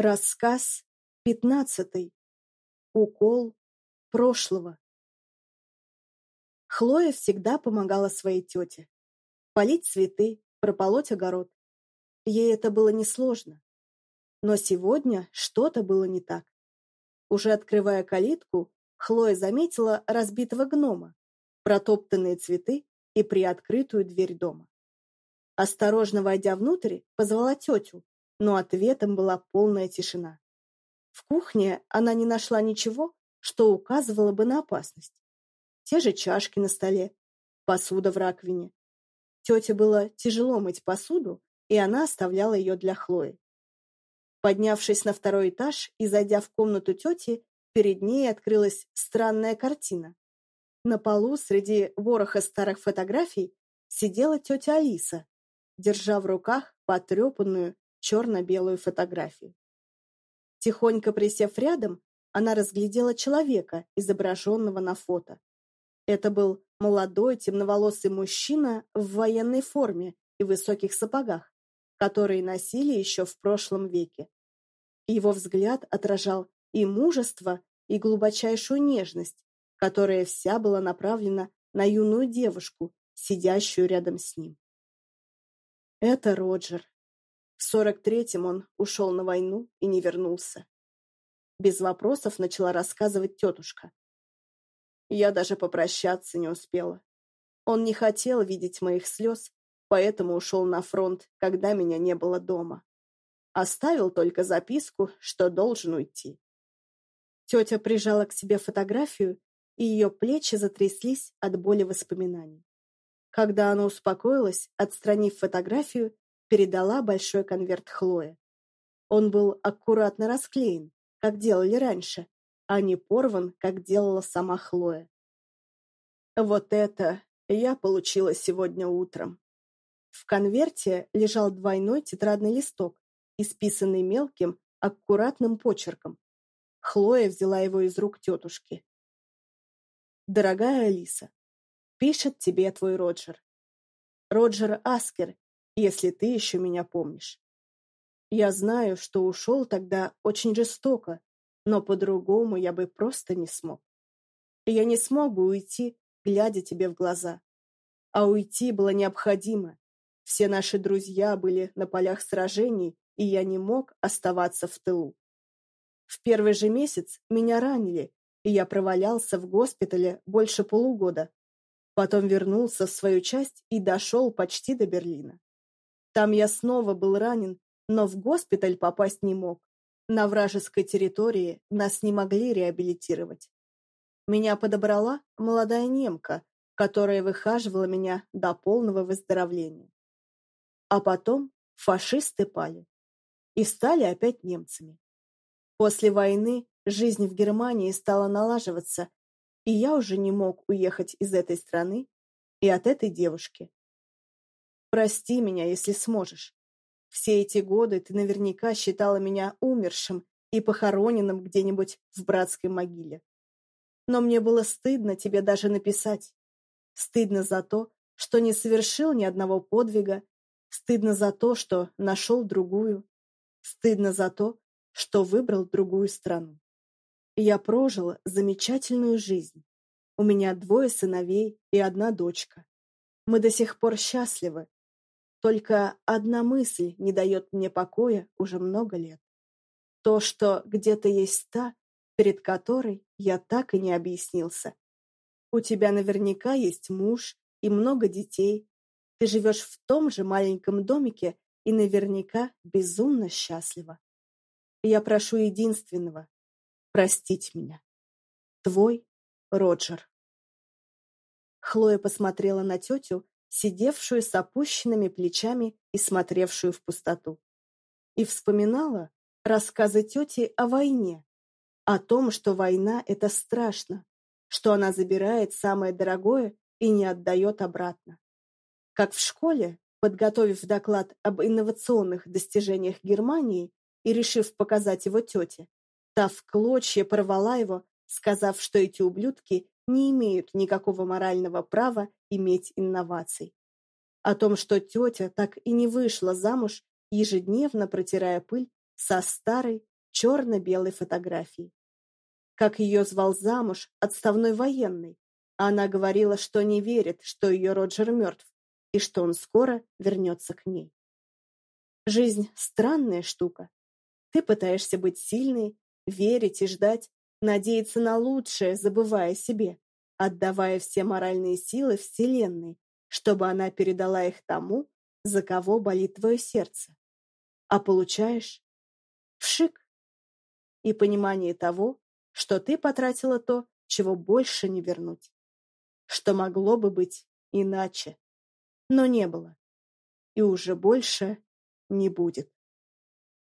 Рассказ пятнадцатый. Укол прошлого. Хлоя всегда помогала своей тете. Полить цветы, прополоть огород. Ей это было несложно. Но сегодня что-то было не так. Уже открывая калитку, Хлоя заметила разбитого гнома, протоптанные цветы и приоткрытую дверь дома. Осторожно войдя внутрь, позвала тетю, но ответом была полная тишина. В кухне она не нашла ничего, что указывало бы на опасность. Те же чашки на столе, посуда в раковине. Тете было тяжело мыть посуду, и она оставляла ее для Хлои. Поднявшись на второй этаж и зайдя в комнату тети, перед ней открылась странная картина. На полу среди вороха старых фотографий сидела тетя Алиса, держа в руках потрепанную черно-белую фотографию. Тихонько присев рядом, она разглядела человека, изображенного на фото. Это был молодой темноволосый мужчина в военной форме и высоких сапогах, которые носили еще в прошлом веке. Его взгляд отражал и мужество, и глубочайшую нежность, которая вся была направлена на юную девушку, сидящую рядом с ним. Это Роджер, в сорок третьем он ушел на войну и не вернулся. Без вопросов начала рассказывать тетушка. Я даже попрощаться не успела. Он не хотел видеть моих слез, поэтому ушел на фронт, когда меня не было дома. Оставил только записку, что должен уйти. Тетя прижала к себе фотографию, и ее плечи затряслись от боли воспоминаний. Когда она успокоилась, отстранив фотографию, передала большой конверт Хлое. Он был аккуратно расклеен, как делали раньше, а не порван, как делала сама Хлоя. Вот это я получила сегодня утром. В конверте лежал двойной тетрадный листок, исписанный мелким, аккуратным почерком. Хлоя взяла его из рук тетушки. «Дорогая Алиса, пишет тебе твой Роджер. Роджер Аскер если ты еще меня помнишь. Я знаю, что ушел тогда очень жестоко, но по-другому я бы просто не смог. Я не смог бы уйти, глядя тебе в глаза. А уйти было необходимо. Все наши друзья были на полях сражений, и я не мог оставаться в тылу. В первый же месяц меня ранили, и я провалялся в госпитале больше полугода. Потом вернулся в свою часть и дошел почти до Берлина. Там я снова был ранен, но в госпиталь попасть не мог. На вражеской территории нас не могли реабилитировать. Меня подобрала молодая немка, которая выхаживала меня до полного выздоровления. А потом фашисты пали и стали опять немцами. После войны жизнь в Германии стала налаживаться, и я уже не мог уехать из этой страны и от этой девушки. Прости меня, если сможешь. Все эти годы ты наверняка считала меня умершим и похороненным где-нибудь в братской могиле. Но мне было стыдно тебе даже написать. Стыдно за то, что не совершил ни одного подвига, стыдно за то, что нашел другую, стыдно за то, что выбрал другую страну. Я прожил замечательную жизнь. У меня двое сыновей и одна дочка. Мы до сих пор счастливы, только одна мысль не дает мне покоя уже много лет. То, что где-то есть та, перед которой я так и не объяснился. У тебя наверняка есть муж и много детей. Ты живешь в том же маленьком домике и наверняка безумно счастлива. Я прошу единственного — простить меня. Твой Роджер. Хлоя посмотрела на тетю, сидевшую с опущенными плечами и смотревшую в пустоту. И вспоминала рассказы тети о войне, о том, что война — это страшно, что она забирает самое дорогое и не отдает обратно. Как в школе, подготовив доклад об инновационных достижениях Германии и решив показать его тете, та в клочья порвала его, сказав, что эти ублюдки не имеют никакого морального права иметь инноваций. О том, что тетя так и не вышла замуж, ежедневно протирая пыль со старой черно-белой фотографии. Как ее звал замуж отставной военный, она говорила, что не верит, что ее Роджер мертв, и что он скоро вернется к ней. Жизнь — странная штука. Ты пытаешься быть сильной, верить и ждать, надеяться на лучшее, забывая себе, отдавая все моральные силы Вселенной, чтобы она передала их тому, за кого болит твое сердце. А получаешь вшик и понимание того, что ты потратила то, чего больше не вернуть, что могло бы быть иначе, но не было и уже больше не будет.